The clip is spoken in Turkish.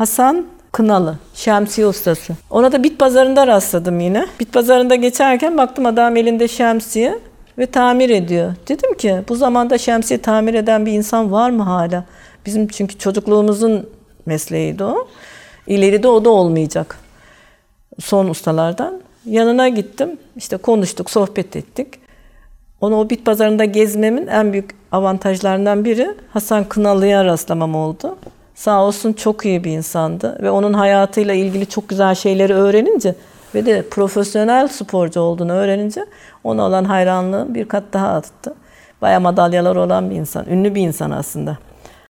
Hasan Kınalı, şemsiye ustası. Ona da bit pazarında rastladım yine. Bit pazarında geçerken baktım adam elinde şemsiye ve tamir ediyor. Dedim ki bu zamanda şemsiye tamir eden bir insan var mı hala? Bizim çünkü çocukluğumuzun mesleğiydi o. İleride o da olmayacak. Son ustalardan. Yanına gittim. İşte konuştuk, sohbet ettik. Onu o bit pazarında gezmemin en büyük avantajlarından biri Hasan Kınalı'ya rastlamam oldu. Sağ olsun çok iyi bir insandı ve onun hayatıyla ilgili çok güzel şeyleri öğrenince ve de profesyonel sporcu olduğunu öğrenince ona olan hayranlığım bir kat daha arttı. Baya madalyalar olan bir insan, ünlü bir insan aslında.